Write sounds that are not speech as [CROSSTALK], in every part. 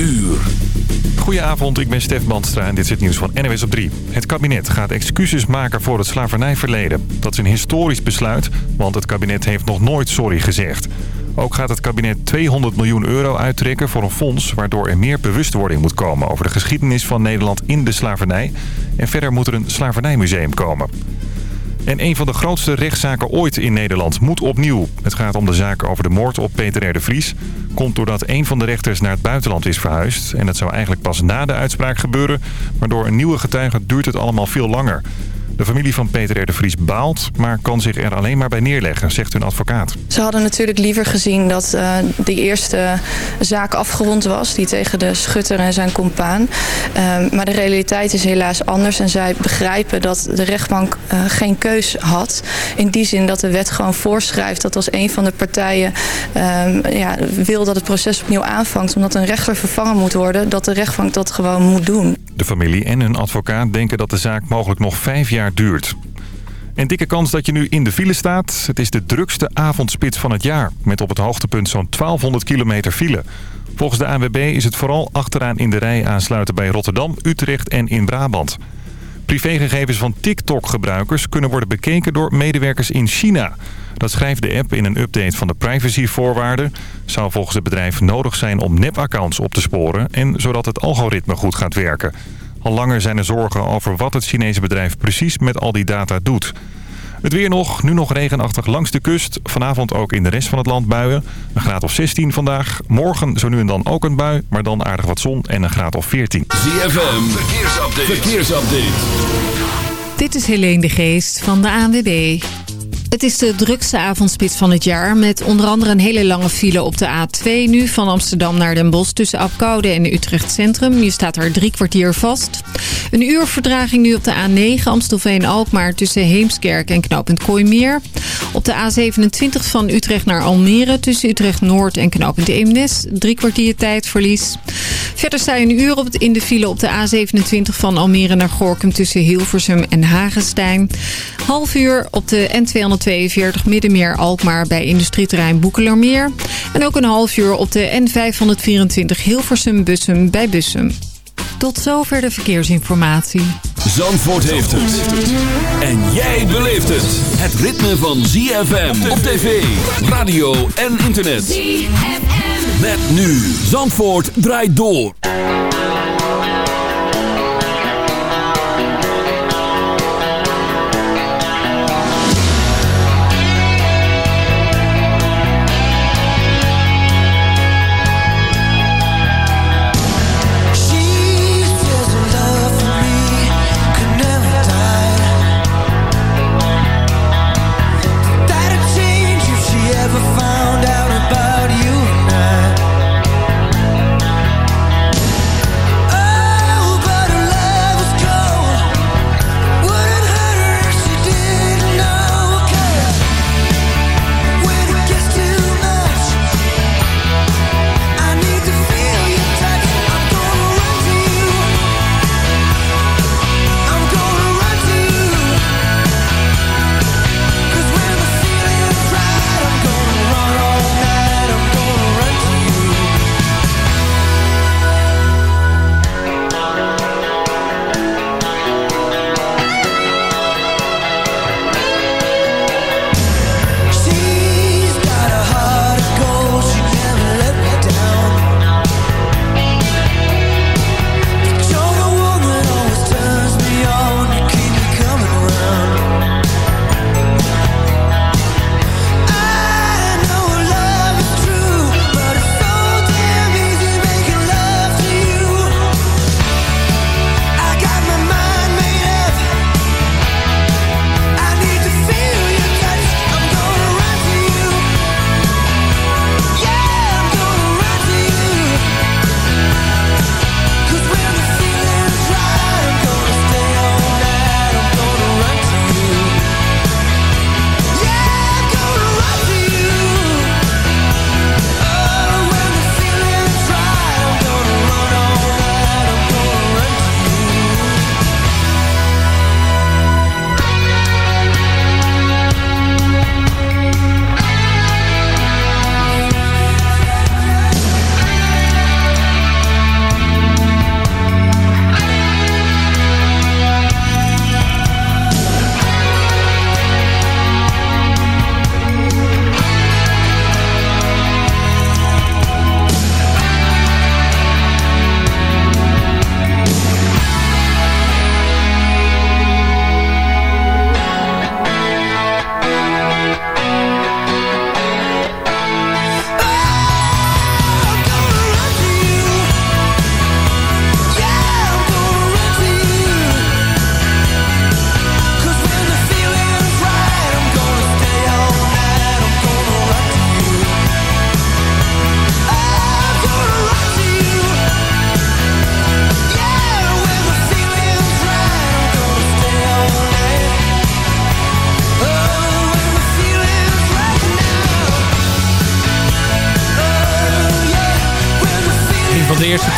uur. Goedenavond, ik ben Stef Bandstra en dit is het nieuws van NWS op 3. Het kabinet gaat excuses maken voor het slavernijverleden. Dat is een historisch besluit, want het kabinet heeft nog nooit sorry gezegd. Ook gaat het kabinet 200 miljoen euro uittrekken voor een fonds... waardoor er meer bewustwording moet komen over de geschiedenis van Nederland in de slavernij. En verder moet er een slavernijmuseum komen. En een van de grootste rechtszaken ooit in Nederland moet opnieuw. Het gaat om de zaak over de moord op Peter R. de Vries. Komt doordat een van de rechters naar het buitenland is verhuisd. En dat zou eigenlijk pas na de uitspraak gebeuren. Maar door een nieuwe getuige duurt het allemaal veel langer. De familie van Peter R. de Vries baalt, maar kan zich er alleen maar bij neerleggen, zegt hun advocaat. Ze hadden natuurlijk liever gezien dat uh, die eerste zaak afgerond was, die tegen de schutter en zijn compaan. Uh, maar de realiteit is helaas anders en zij begrijpen dat de rechtbank uh, geen keus had. In die zin dat de wet gewoon voorschrijft dat als een van de partijen ja, wil dat het proces opnieuw aanvangt, omdat een rechter vervangen moet worden, dat de rechtbank dat gewoon moet doen. De familie en hun advocaat denken dat de zaak mogelijk nog vijf jaar duurt. En dikke kans dat je nu in de file staat. Het is de drukste avondspits van het jaar. Met op het hoogtepunt zo'n 1200 kilometer file. Volgens de ANWB is het vooral achteraan in de rij aansluiten bij Rotterdam, Utrecht en in Brabant. Privégegevens van TikTok-gebruikers kunnen worden bekeken door medewerkers in China. Dat schrijft de app in een update van de privacyvoorwaarden. Zou volgens het bedrijf nodig zijn om nepaccounts op te sporen... en zodat het algoritme goed gaat werken. Al langer zijn er zorgen over wat het Chinese bedrijf precies met al die data doet. Het weer nog, nu nog regenachtig langs de kust. Vanavond ook in de rest van het land buien. Een graad of 16 vandaag. Morgen zo nu en dan ook een bui, maar dan aardig wat zon en een graad of 14. ZFM, verkeersupdate. verkeersupdate. Dit is Helene de Geest van de ANWB. Het is de drukste avondspits van het jaar met onder andere een hele lange file op de A2 nu van Amsterdam naar Den Bosch tussen Apkoude en Utrecht Centrum. Je staat er drie kwartier vast. Een uur verdraging nu op de A9 Amstelveen-Alkmaar tussen Heemskerk en knooppunt Kooimeer. Op de A27 van Utrecht naar Almere tussen Utrecht Noord en knooppunt Eemnes. Drie kwartier tijdverlies. Verder sta je een uur op in de file op de A27 van Almere naar Gorkum tussen Hilversum en Hagenstein. Half uur op de N242 Middenmeer Alkmaar bij industrieterrein Boekelermeer. En ook een half uur op de N524 Hilversum Bussum bij Bussum. Tot zover de verkeersinformatie. Zandvoort heeft het. En jij beleeft het. Het ritme van ZFM op tv, radio en internet. ZFM. Met nu. Zandvoort draait door.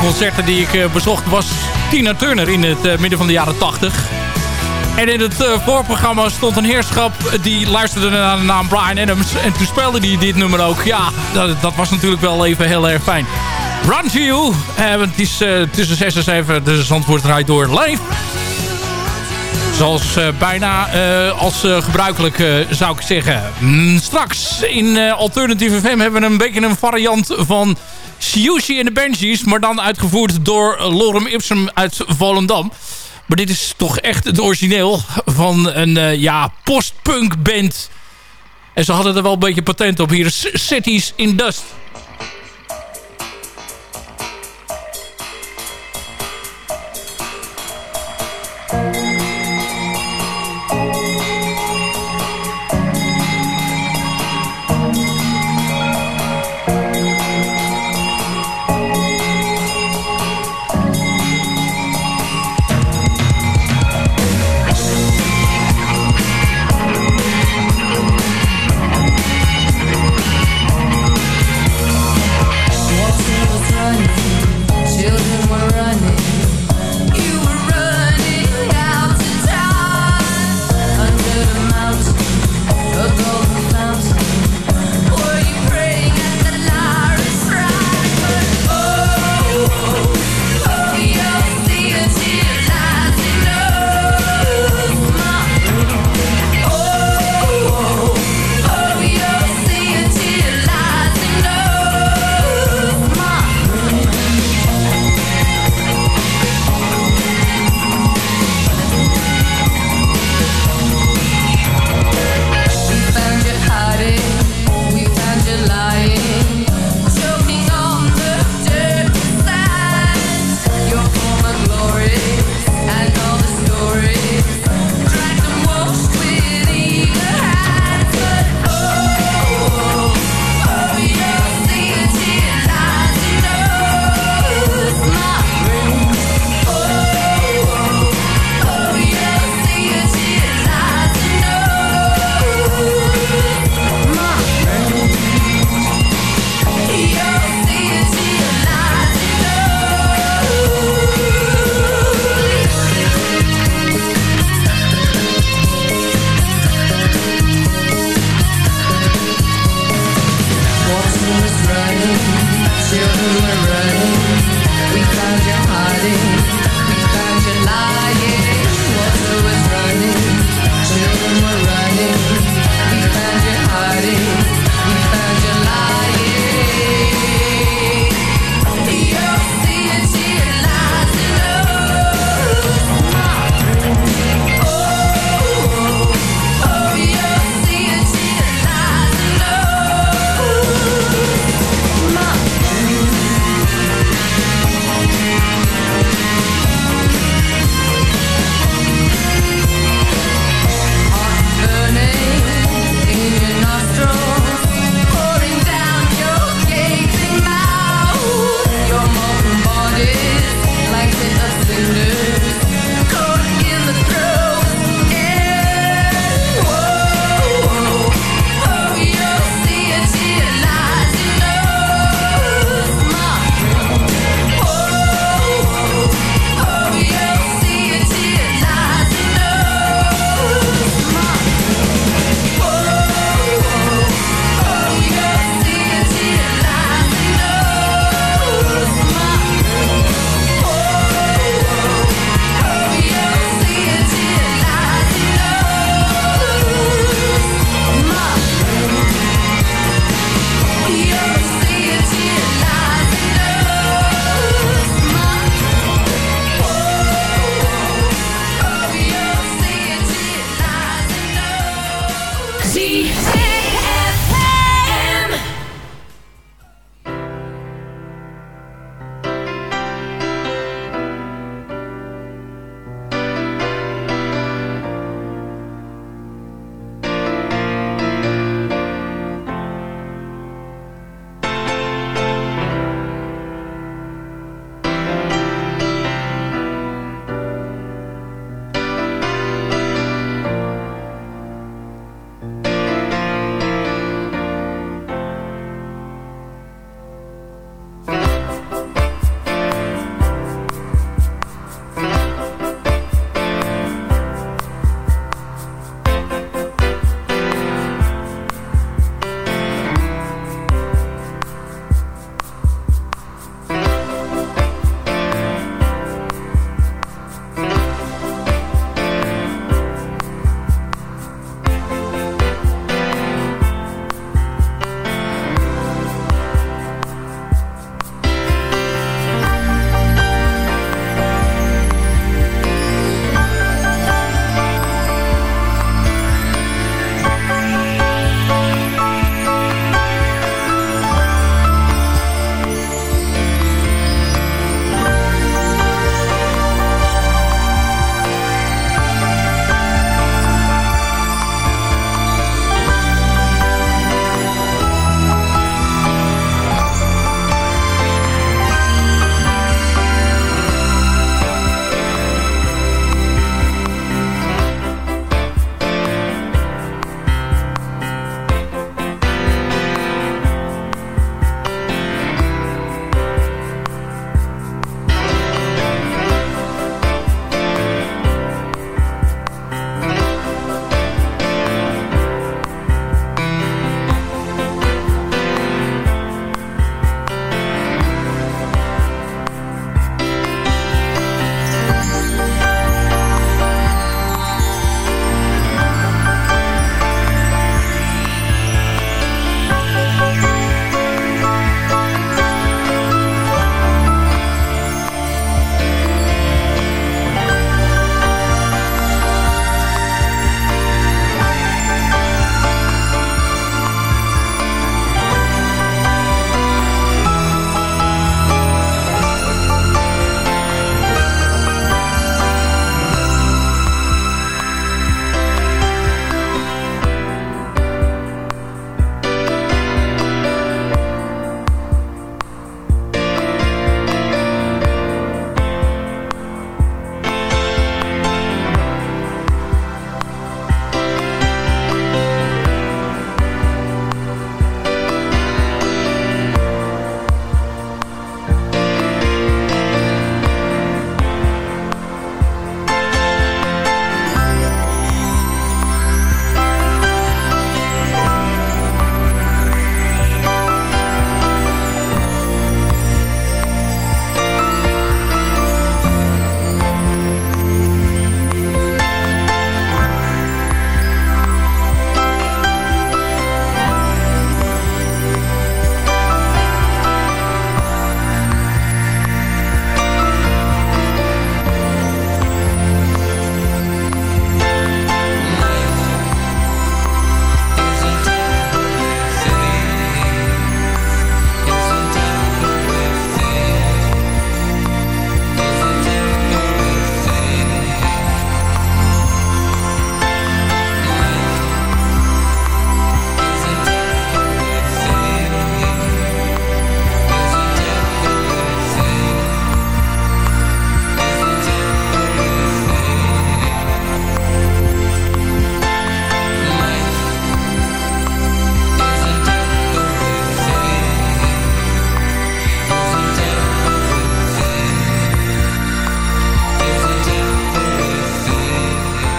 Concerten die ik bezocht was Tina Turner in het midden van de jaren 80. En in het voorprogramma stond een heerschap die luisterde naar de naam Brian Adams. En toen speelde hij dit nummer ook. Ja, dat, dat was natuurlijk wel even heel erg fijn. Run to You. het is tussen 6 en 7. Dus Zandvoort draait door live. Zoals bijna als gebruikelijk zou ik zeggen. Mm, straks in Alternative FM hebben we een beetje een variant van Siouxsie en de Banshees. Maar dan uitgevoerd door Lorem Ipsum uit Volendam. Maar dit is toch echt het origineel van een ja, postpunk band. En ze hadden er wel een beetje patent op. Hier Cities in Dust.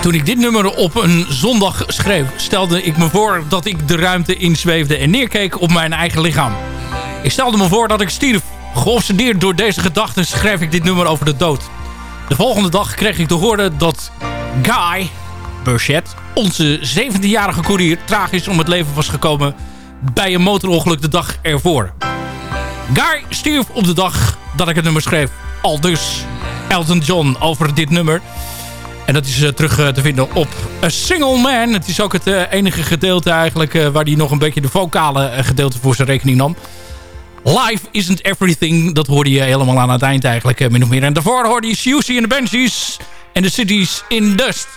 Toen ik dit nummer op een zondag schreef... stelde ik me voor dat ik de ruimte inzweefde en neerkeek op mijn eigen lichaam. Ik stelde me voor dat ik stierf. Geobsedeerd door deze gedachten schreef ik dit nummer over de dood. De volgende dag kreeg ik te horen dat Guy Burchett... onze 17-jarige koerier tragisch om het leven was gekomen... bij een motorongeluk de dag ervoor. Guy stierf op de dag dat ik het nummer schreef. Al dus Elton John over dit nummer... En dat is uh, terug uh, te vinden op A Single Man. Het is ook het enige gedeelte eigenlijk waar hij nog een beetje de vocale gedeelte voor zijn rekening nam. Life isn't everything. Dat hoorde je helemaal aan het eind eigenlijk min of meer. En daarvoor hoorde je Siouxsie and the Banshees en The Cities in Dust.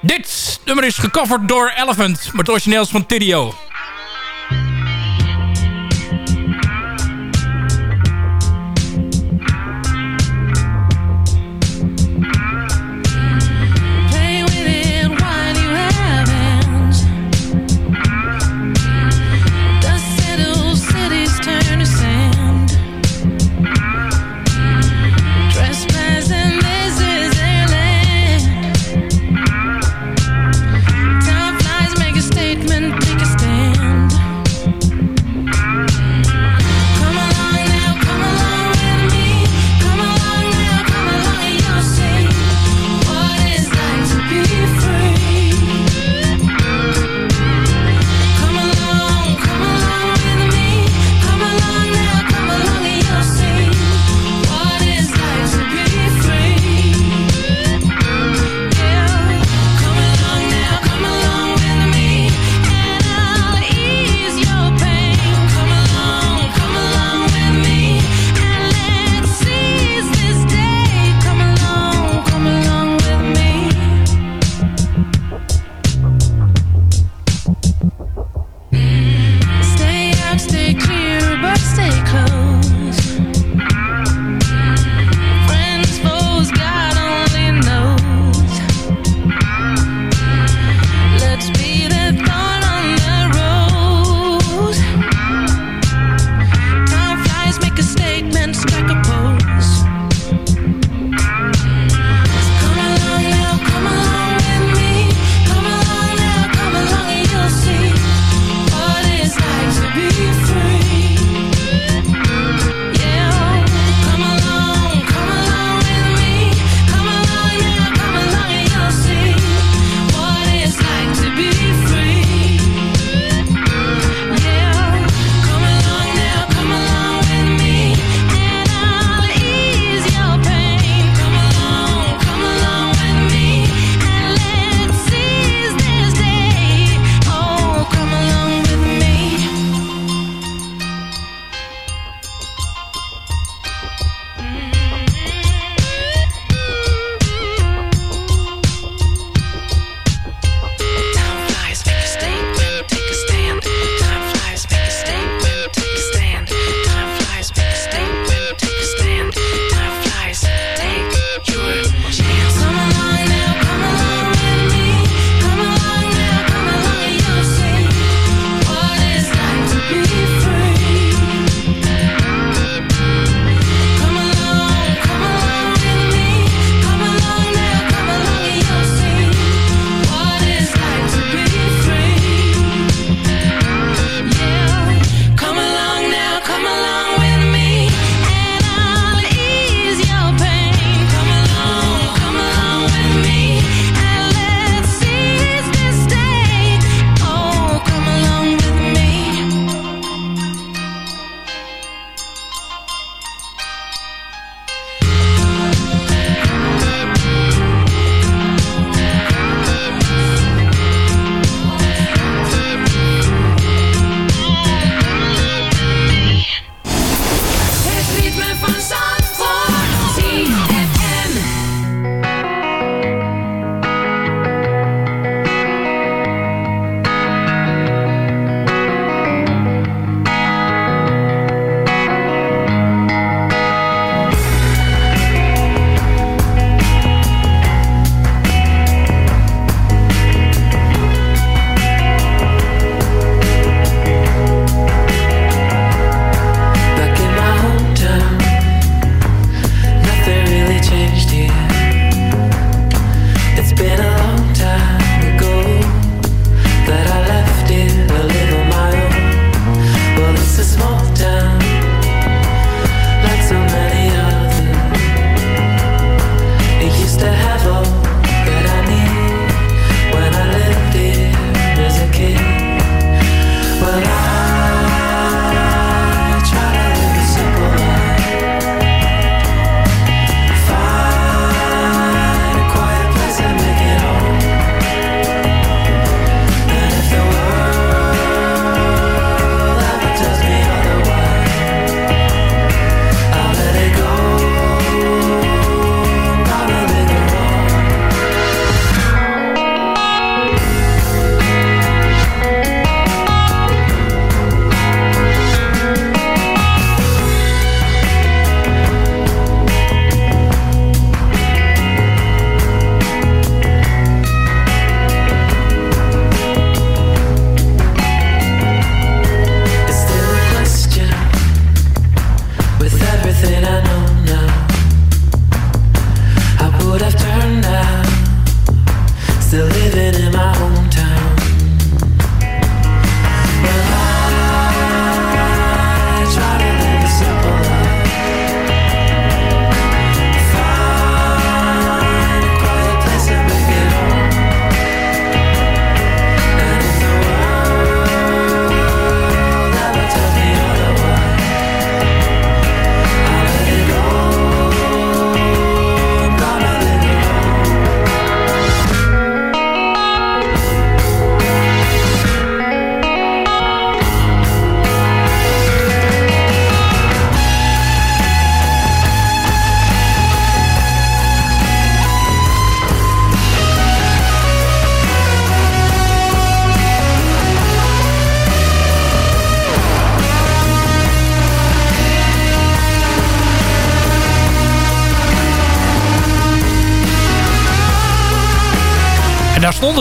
Dit nummer is gecoverd door Elephant, maar het origineel van Tidio.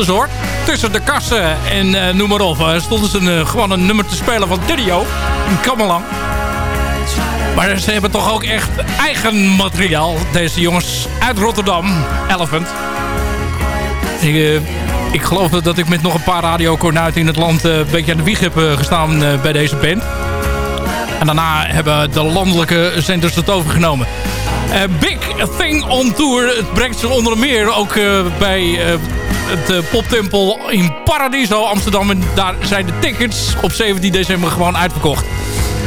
Hoor. Tussen de kassen en noem maar op. stonden ze gewoon een nummer te spelen van Didio. In Kamelang. Maar ze hebben toch ook echt eigen materiaal. Deze jongens uit Rotterdam. Elephant. Ik, ik geloof dat ik met nog een paar radiokornuiten in het land... Een beetje aan de wieg heb gestaan bij deze band. En daarna hebben de landelijke zenders het overgenomen. Big Thing on Tour. Het brengt ze onder meer ook bij het poptempel in Paradiso Amsterdam. En daar zijn de tickets op 17 december gewoon uitverkocht.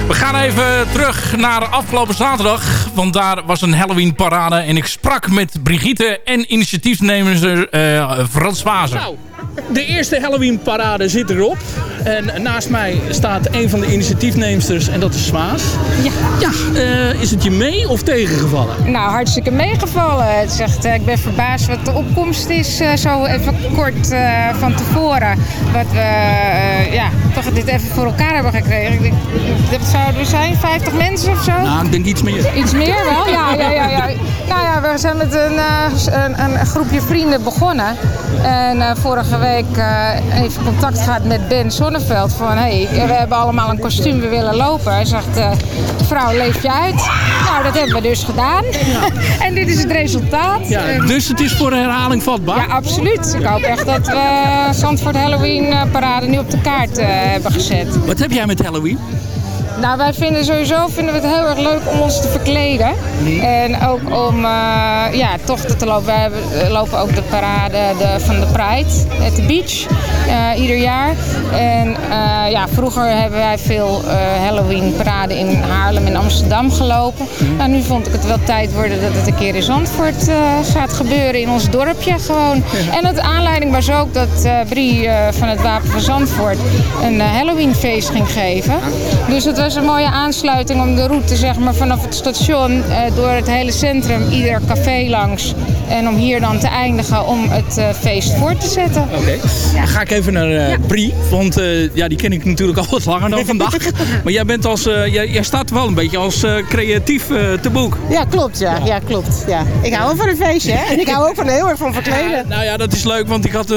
We gaan even terug naar afgelopen zaterdag. Want daar was een Halloween parade. En ik sprak met Brigitte en initiatiefnemer uh, Frans Wazen. De eerste Halloween parade zit erop. En naast mij staat een van de initiatiefneemsters en dat is Swaas. Ja. Ja, uh, is het je mee of tegengevallen? Nou, hartstikke meegevallen. Het zegt, uh, ik ben verbaasd wat de opkomst is, uh, zo even kort van tevoren. Wat we ja, toch dit even voor elkaar hebben gekregen. Ik denk, dat zouden we zijn, 50 mensen of zo? Nou, ik denk iets meer. Iets meer wel, ja. ja, ja, ja. Nou ja, we zijn met een, een, een groepje vrienden begonnen. En vorige week even contact gehad met Ben Zonneveld. Van, hey, we hebben allemaal een kostuum, we willen lopen. Hij zegt, uh, vrouw, leef je uit? Nou, dat hebben we dus gedaan. en dit is het resultaat. Ja, dus het is voor herhaling vatbaar? Ja, absoluut. Ik hoop echt dat we Zandvoort Halloween eh, parade nu op de kaart hebben gezet. Wat heb jij met Halloween? Nou, wij vinden sowieso vinden we het heel erg leuk om ons te verkleden. En ook om uh, ja, tochten te lopen. Wij lopen ook de parade de, van de Pride at the Beach uh, ieder jaar. En uh, ja, vroeger hebben wij veel Halloween parade in Haarlem en Amsterdam gelopen. Mm. Nou, nu vond ik het wel tijd worden dat het een keer in Zandvoort gaat gebeuren. In ons dorpje gewoon. En het aanleiding was ook dat Brie van het Wapen van Zandvoort een Halloween feest ging geven. Dus het was een mooie aansluiting om de route zeg maar, vanaf het station eh, door het hele centrum, ieder café langs. En om hier dan te eindigen om het uh, feest voor te zetten. Oké, okay. ja. dan ga ik even naar uh, Brie. Want uh, ja, die ken ik natuurlijk [LAUGHS] al wat langer dan vandaag. [LAUGHS] maar jij, bent als, jij, jij, staat wel een beetje als creatief te boek. Ja, klopt. Ja, ja klopt. Ja. Ik hou wel van een feestje. Hè? En ik hou ook van heel erg van verkleden. Ja, [LAUGHS] nou ja, dat is leuk. Want ik had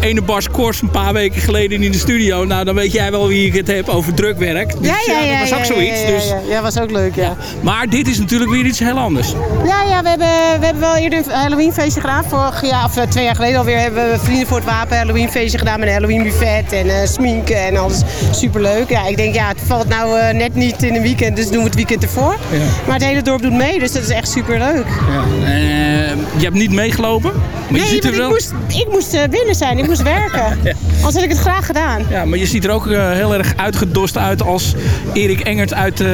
ene Bas Kors een paar weken geleden in de studio. Nou, dan weet jij wel wie ik het heb over drukwerk. Dus, ja, ja, ja. dat was ook zoiets. Ja, dus... ja, was ook leuk, ja. Maar dit is natuurlijk weer iets heel anders. Ja, ja we, hebben, we hebben wel eerder een Halloweenfeestje gedaan. Vorig jaar, of twee jaar geleden alweer, hebben we Vrienden voor het Wapen Halloweenfeestje gedaan met een Halloween buffet en uh, sminken en alles. Superleuk. Ja, ik denk, ja, het valt nou uh, net niet in een weekend, dus doen we het weekend ervoor. Ja. Maar het hele dorp doet mee, dus dat is echt superleuk. Ja. Je hebt niet meegelopen? Maar nee, je ziet er wel... ik moest, ik moest binnen zijn, ik moest werken. [LAUGHS] ja. Anders had ik het graag gedaan. Ja, maar je ziet er ook heel erg uitgedost uit als Erik Engert uit, uh,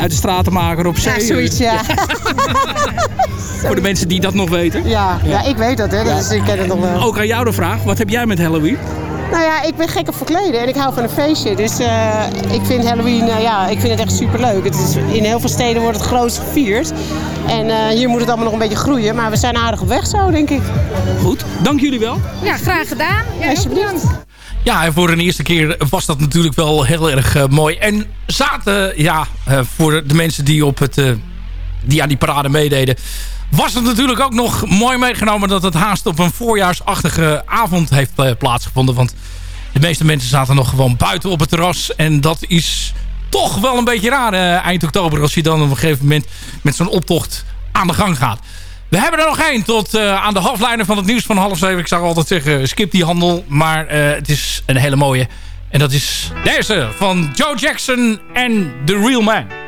uit de Stratenmaker op zee. Ja, zoiets, ja. [LAUGHS] [LAUGHS] Voor de mensen die dat nog weten. Ja, ja. ik weet dat, hè. Dus ik ken het nog wel. Ook aan jou de vraag, wat heb jij met Halloween? Nou ja, ik ben gek op verkleden en ik hou van een feestje. Dus uh, ik vind Halloween, uh, ja, ik vind het echt superleuk. Het is, in heel veel steden wordt het groot gevierd. En uh, hier moet het allemaal nog een beetje groeien. Maar we zijn aardig op weg zo, denk ik. Goed, dank jullie wel. Ja, graag gedaan. Ja, Alsjeblieft. Ja, en voor een eerste keer was dat natuurlijk wel heel erg uh, mooi. En zaten, ja, uh, voor de mensen die, op het, uh, die aan die parade meededen... was het natuurlijk ook nog mooi meegenomen... dat het haast op een voorjaarsachtige avond heeft plaatsgevonden. Want de meeste mensen zaten nog gewoon buiten op het terras. En dat is toch wel een beetje raar eind oktober... als je dan op een gegeven moment met zo'n optocht aan de gang gaat. We hebben er nog één tot uh, aan de halflijnen van het nieuws van half zeven. Ik zou altijd zeggen, skip die handel. Maar het is een hele mooie. En dat is deze van Joe Jackson en The Real Man.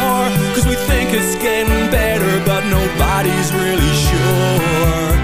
Cause we think it's getting better, but nobody's really sure.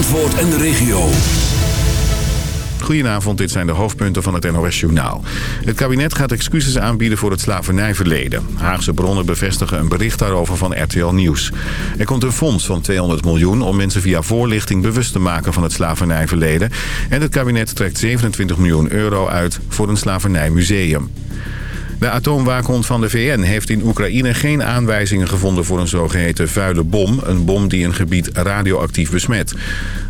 Zandvoort en de regio. Goedenavond, dit zijn de hoofdpunten van het NOS-journaal. Het kabinet gaat excuses aanbieden voor het slavernijverleden. Haagse bronnen bevestigen een bericht daarover van RTL Nieuws. Er komt een fonds van 200 miljoen om mensen via voorlichting bewust te maken van het slavernijverleden. En het kabinet trekt 27 miljoen euro uit voor een slavernijmuseum. De atoomwaakhond van de VN heeft in Oekraïne geen aanwijzingen gevonden voor een zogeheten vuile bom. Een bom die een gebied radioactief besmet.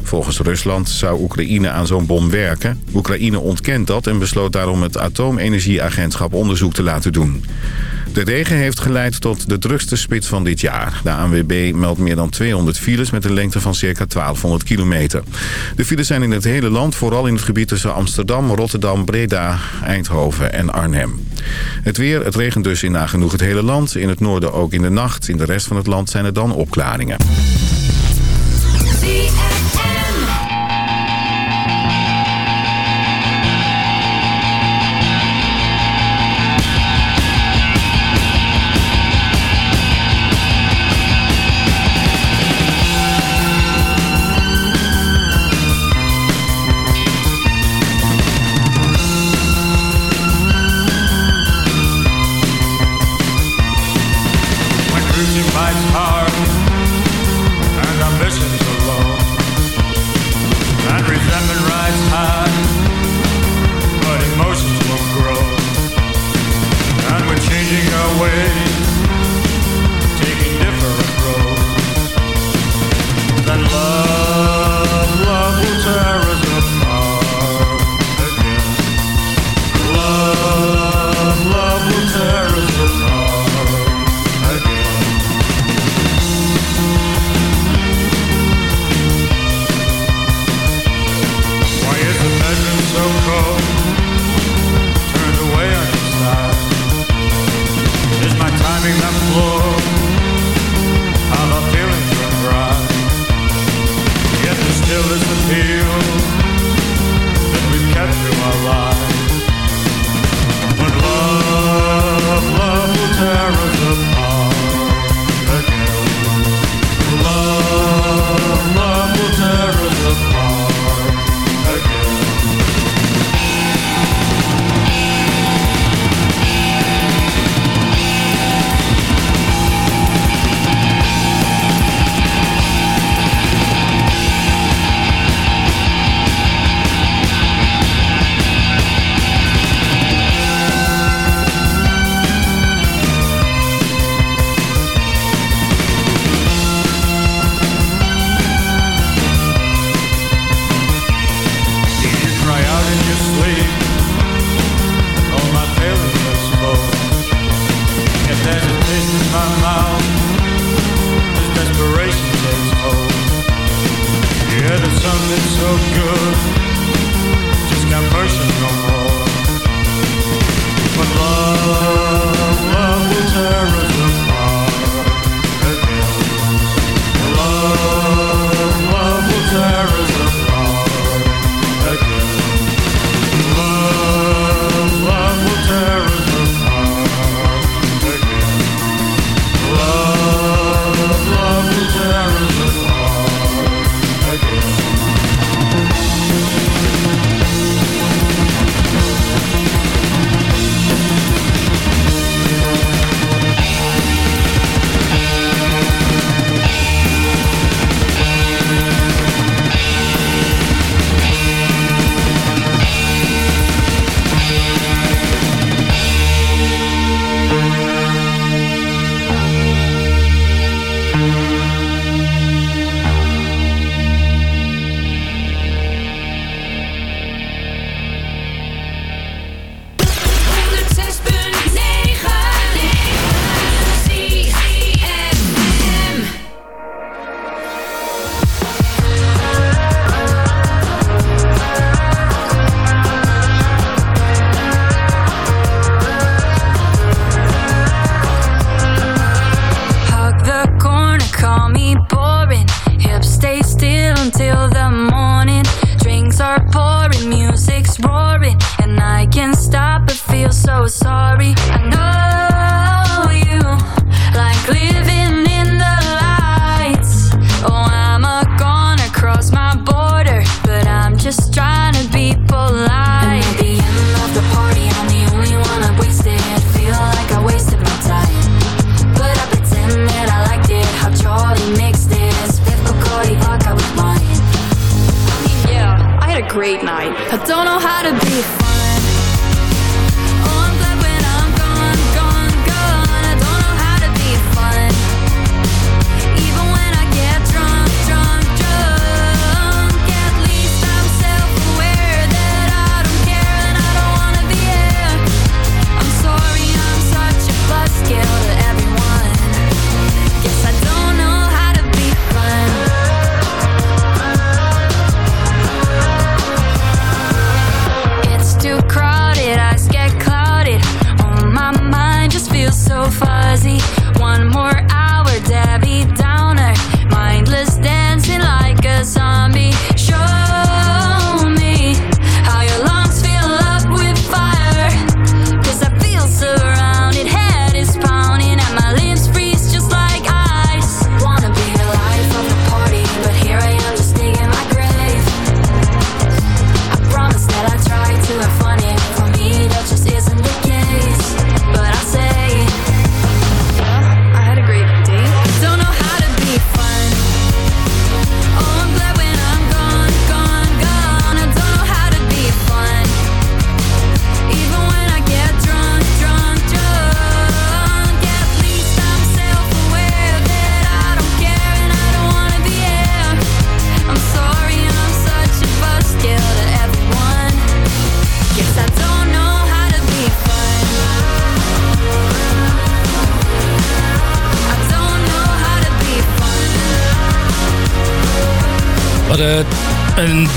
Volgens Rusland zou Oekraïne aan zo'n bom werken. Oekraïne ontkent dat en besloot daarom het Atoomenergieagentschap onderzoek te laten doen. De regen heeft geleid tot de drukste spits van dit jaar. De ANWB meldt meer dan 200 files met een lengte van circa 1200 kilometer. De files zijn in het hele land, vooral in het gebied tussen Amsterdam, Rotterdam, Breda, Eindhoven en Arnhem. Het weer, het regent dus in nagenoeg het hele land. In het noorden ook in de nacht. In de rest van het land zijn er dan opklaringen.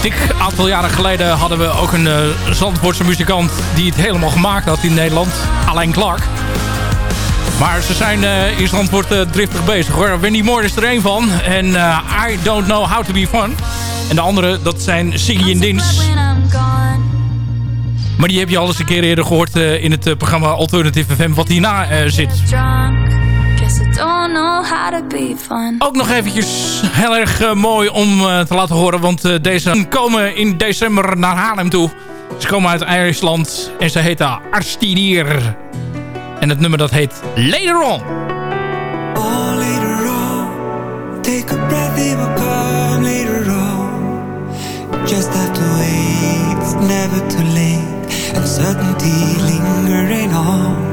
dik aantal jaren geleden hadden we ook een zandbordse Zandvoortse muzikant... die het helemaal gemaakt had in Nederland, Alain Clark. Maar ze zijn uh, in Zandvoort eh, driftig bezig hoor. Wendy Moore is er één van. En I Don't Know How To Be Fun. En de andere, dat zijn Siggy en Dins. Maar die heb je al eens een keer eerder gehoord in het programma Alternative FM... wat hierna zit. Ook nog eventjes heel erg uh, mooi om uh, te laten horen. Want uh, deze komen in december naar Haarlem toe. Ze komen uit IJsland en ze heet Arstinier. En het nummer dat heet Later On. Oh, later on. Take a breath, it will come later on. Just have to wait, it's never too late. Uncertainty lingering on.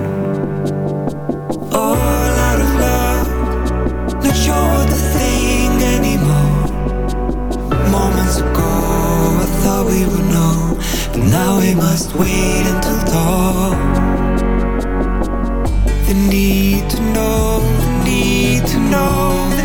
we would know. But now we must wait until dawn. The need to know, the need to know.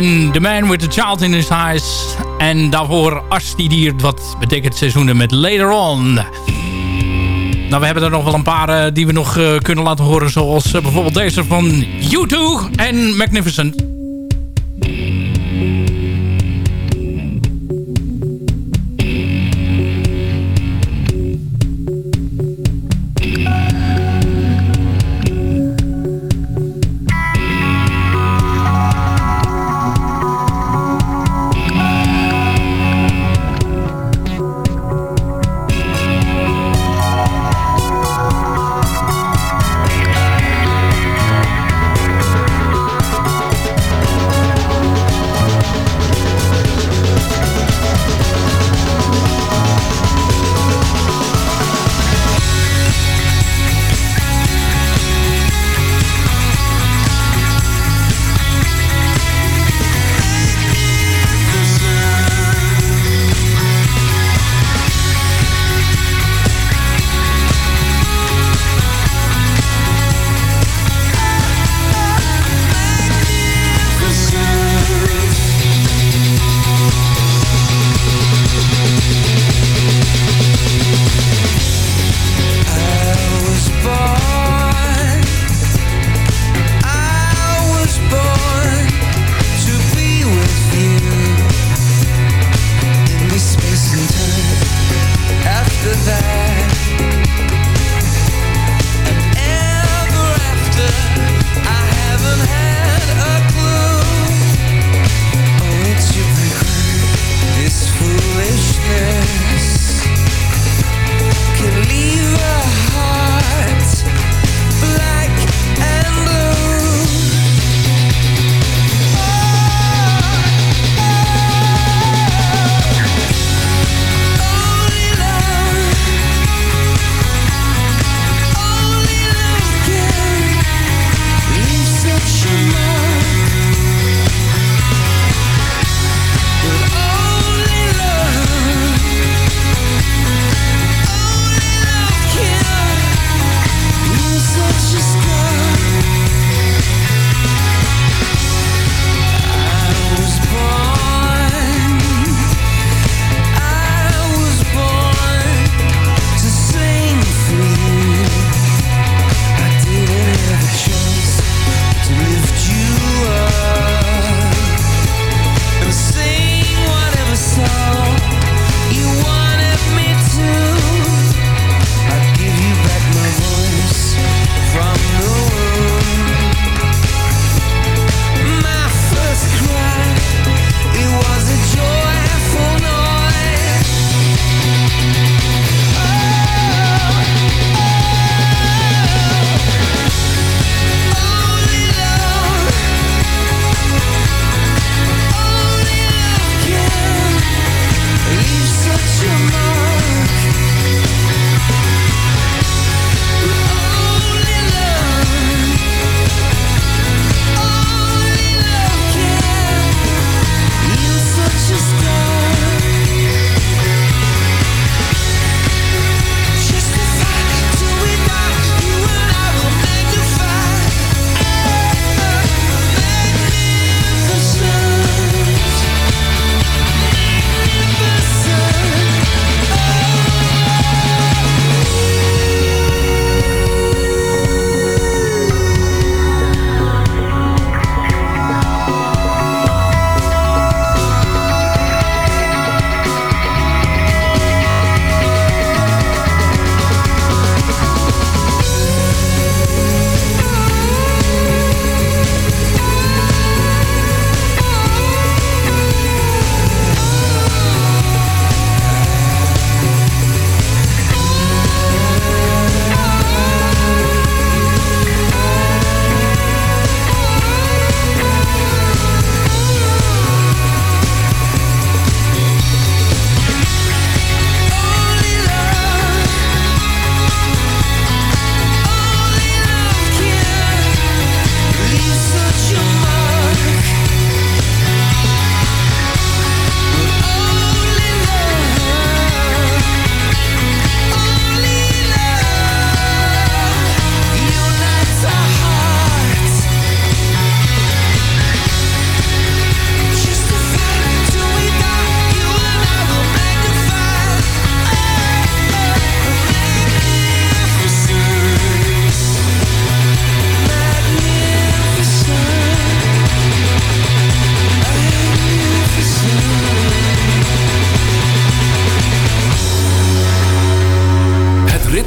en The Man with the Child in His Eyes. En daarvoor Astidier, wat betekent seizoenen met Later On. Nou, we hebben er nog wel een paar eh, die we nog eh, kunnen laten horen. Zoals eh, bijvoorbeeld deze van U2 en Magnificent.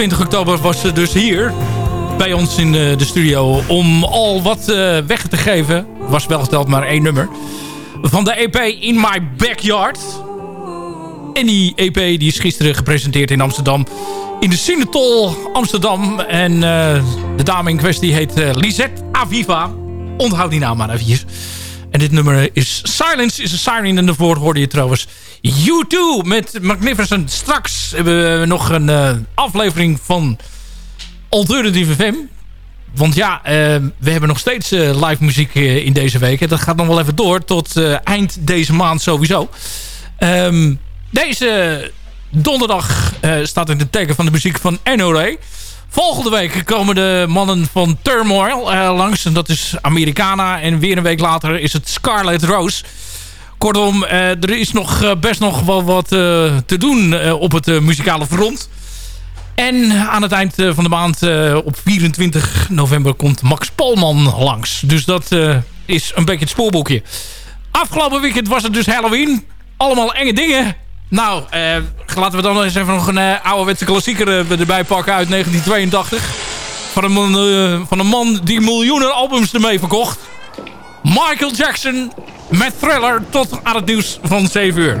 20 oktober was ze dus hier bij ons in de, studio om al wat eh, weg te geven. Was wel geteld maar één nummer. Van de EP In My Backyard. En die EP die is gisteren gepresenteerd in Amsterdam. In de Cinetol Amsterdam. En eh, de dame in kwestie heet eh, Lisette Aviva. Onthoud die naam maar eventjes. Dit nummer is Silence is a Siren. En daarvoor hoorde je trouwens U2 met Magnificent. Straks hebben we nog een eh, aflevering van Alternative FM. Want ja, eh, we hebben nog steeds eh, live muziek in deze week. En dat gaat nog wel even door tot eind deze maand sowieso. Ehm, deze donderdag staat in het teken van de muziek van NORA. Volgende week komen de mannen van Turmoil eh, langs. En dat is Americana. En weer een week later is het Scarlet Rose. Kortom, eh, er is nog eh, best nog wel wat te doen op het muzikale front. En aan het eind van de maand, op 24 november, komt Max Polman langs. Dus dat is een beetje het spoorboekje. Afgelopen weekend was het dus Halloween. Allemaal enge dingen. Nou, eh, laten we dan eens even nog een uh, ouderwetse klassieker uh, erbij pakken uit 1982. Van een, van een man die miljoenen albums ermee verkocht. Michael Jackson met Thriller tot aan het nieuws van 7 uur.